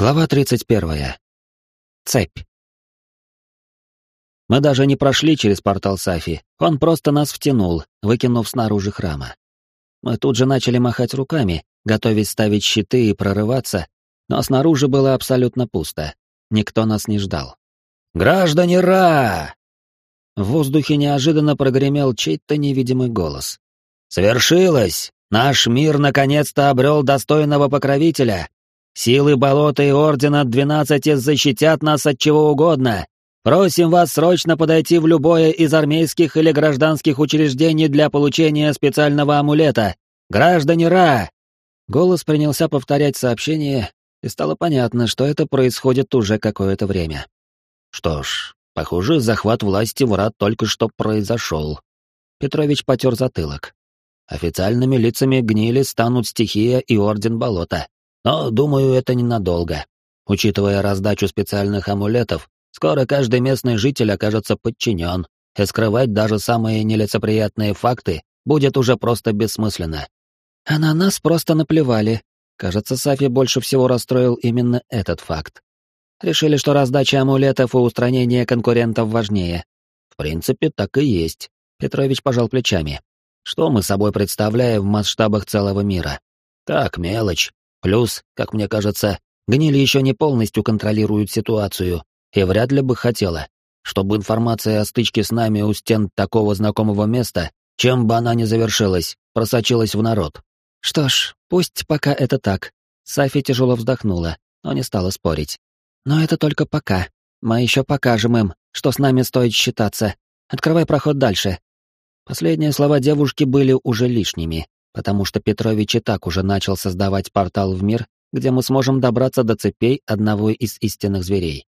Глава 31. Цепь. Мы даже не прошли через портал Сафи, он просто нас втянул, выкинув снаружи храма. Мы тут же начали махать руками, готовясь ставить щиты и прорываться, но снаружи было абсолютно пусто. Никто нас не ждал. «Граждане Ра!» В воздухе неожиданно прогремел чей-то невидимый голос. «Свершилось! Наш мир наконец-то обрел достойного покровителя, Силы болота и Ордена Двенадцати защитят нас от чего угодно. Просим вас срочно подойти в любое из армейских или гражданских учреждений для получения специального амулета. Граждане Ра!» Голос принялся повторять сообщение, и стало понятно, что это происходит уже какое-то время. Что ж, похоже, захват власти в Ра только что произошел. Петрович потер затылок. Официальными лицами гнили станут стихия и Орден Болота. Но, думаю, это ненадолго. Учитывая раздачу специальных амулетов, скоро каждый местный житель окажется подчинен, и скрывать даже самые нелицеприятные факты будет уже просто бессмысленно. А на нас просто наплевали. Кажется, Сафи больше всего расстроил именно этот факт. Решили, что раздача амулетов и устранение конкурентов важнее. В принципе, так и есть. Петрович пожал плечами. Что мы собой представляем в масштабах целого мира? Так, мелочь. Плюс, как мне кажется, гнили еще не полностью контролируют ситуацию, и вряд ли бы хотела, чтобы информация о стычке с нами у стен такого знакомого места, чем бы она ни завершилась, просочилась в народ. Что ж, пусть пока это так. Сафи тяжело вздохнула, но не стала спорить. Но это только пока. Мы еще покажем им, что с нами стоит считаться. Открывай проход дальше. Последние слова девушки были уже лишними, потому что Петрович и так уже начал создавать портал в мир, где мы сможем добраться до цепей одного из истинных зверей.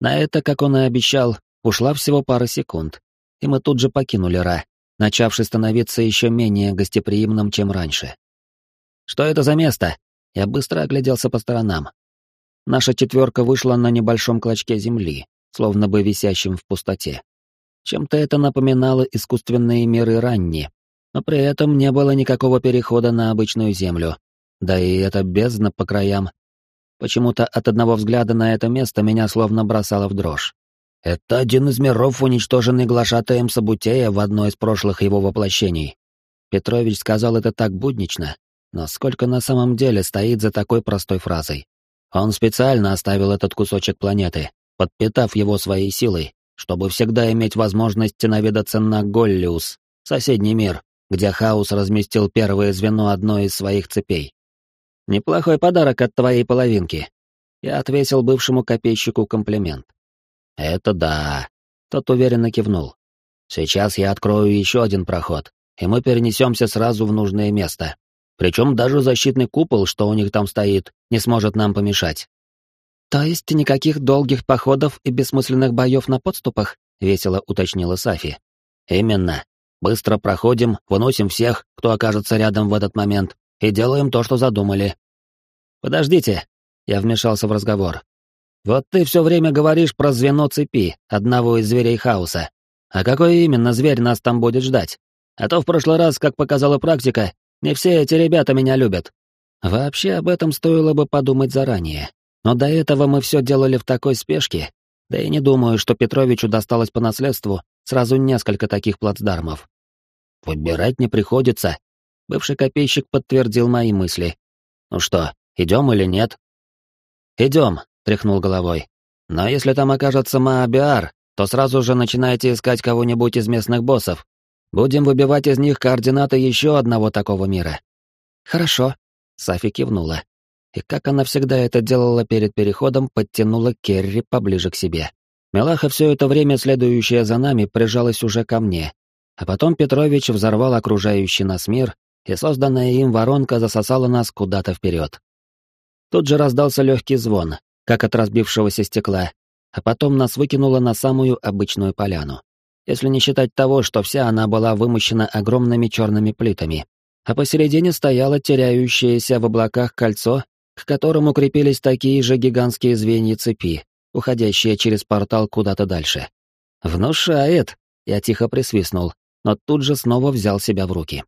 На это, как он и обещал, ушла всего пара секунд, и мы тут же покинули Ра, начавший становиться еще менее гостеприимным, чем раньше. «Что это за место?» Я быстро огляделся по сторонам. Наша четверка вышла на небольшом клочке земли, словно бы висящем в пустоте. Чем-то это напоминало искусственные миры ранние, но при этом не было никакого перехода на обычную землю. Да и это бездна по краям. Почему-то от одного взгляда на это место меня словно бросало в дрожь. Это один из миров, уничтоженный глашатаем Сабутея в одно из прошлых его воплощений. Петрович сказал это так буднично, но сколько на самом деле стоит за такой простой фразой. Он специально оставил этот кусочек планеты, подпитав его своей силой, чтобы всегда иметь возможность наведаться на Голлиус, соседний мир, где Хаус разместил первое звено одной из своих цепей. «Неплохой подарок от твоей половинки». Я отвесил бывшему копейщику комплимент. «Это да», — тот уверенно кивнул. «Сейчас я открою еще один проход, и мы перенесемся сразу в нужное место. Причем даже защитный купол, что у них там стоит, не сможет нам помешать». «То есть никаких долгих походов и бессмысленных боев на подступах?» — весело уточнила Сафи. «Именно. Быстро проходим, выносим всех, кто окажется рядом в этот момент, и делаем то, что задумали. Подождите, я вмешался в разговор. Вот ты все время говоришь про звено цепи, одного из зверей хаоса. А какой именно зверь нас там будет ждать? А то в прошлый раз, как показала практика, не все эти ребята меня любят. Вообще об этом стоило бы подумать заранее. Но до этого мы все делали в такой спешке, да и не думаю, что Петровичу досталось по наследству сразу несколько таких плацдармов. Выбирать не приходится. Бывший копейщик подтвердил мои мысли. Ну что, идем или нет? Идем, тряхнул головой. Но если там окажется Маабиар, то сразу же начинайте искать кого-нибудь из местных боссов. Будем выбивать из них координаты еще одного такого мира. Хорошо, Сафи кивнула. И как она всегда это делала перед переходом, подтянула Керри поближе к себе. Мелаха все это время, следующая за нами, прижалась уже ко мне, а потом Петрович взорвал окружающий нас мир, и созданная им воронка засосала нас куда-то вперед. Тут же раздался легкий звон, как от разбившегося стекла, а потом нас выкинуло на самую обычную поляну. Если не считать того, что вся она была вымощена огромными черными плитами, а посередине стояло теряющееся в облаках кольцо, к которому крепились такие же гигантские звенья цепи, уходящие через портал куда-то дальше. «Внушает!» — я тихо присвистнул, но тут же снова взял себя в руки.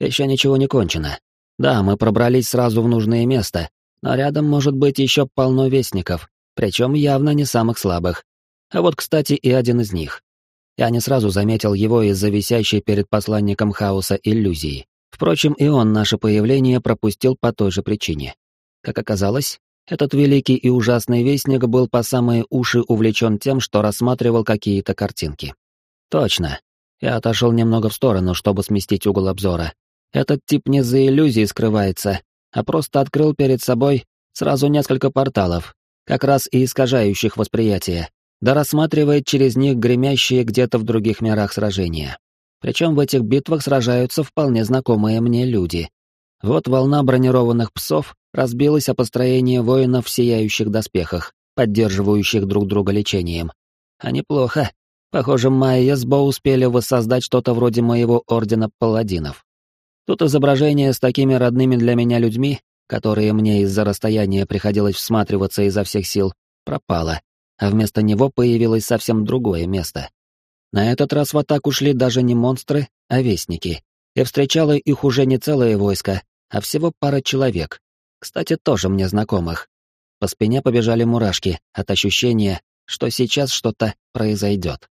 Еще ничего не кончено. Да, мы пробрались сразу в нужное место, но рядом может быть еще полно вестников, причем явно не самых слабых. А вот, кстати, и один из них. Я не сразу заметил его из-за висящей перед посланником хаоса иллюзии. Впрочем, и он наше появление пропустил по той же причине. Как оказалось, этот великий и ужасный вестник был по самые уши увлечен тем, что рассматривал какие-то картинки. Точно. Я отошел немного в сторону, чтобы сместить угол обзора. Этот тип не за иллюзией скрывается, а просто открыл перед собой сразу несколько порталов, как раз и искажающих восприятие, да рассматривает через них гремящие где-то в других мирах сражения. Причем в этих битвах сражаются вполне знакомые мне люди. Вот волна бронированных псов разбилась о построение воинов в сияющих доспехах, поддерживающих друг друга лечением. А неплохо. Похоже, Майя с Бо успели воссоздать что-то вроде моего ордена паладинов. Тут изображение с такими родными для меня людьми, которые мне из-за расстояния приходилось всматриваться изо всех сил, пропало, а вместо него появилось совсем другое место. На этот раз в атаку шли даже не монстры, а вестники, и встречало их уже не целое войско, а всего пара человек, кстати, тоже мне знакомых. По спине побежали мурашки от ощущения, что сейчас что-то произойдет.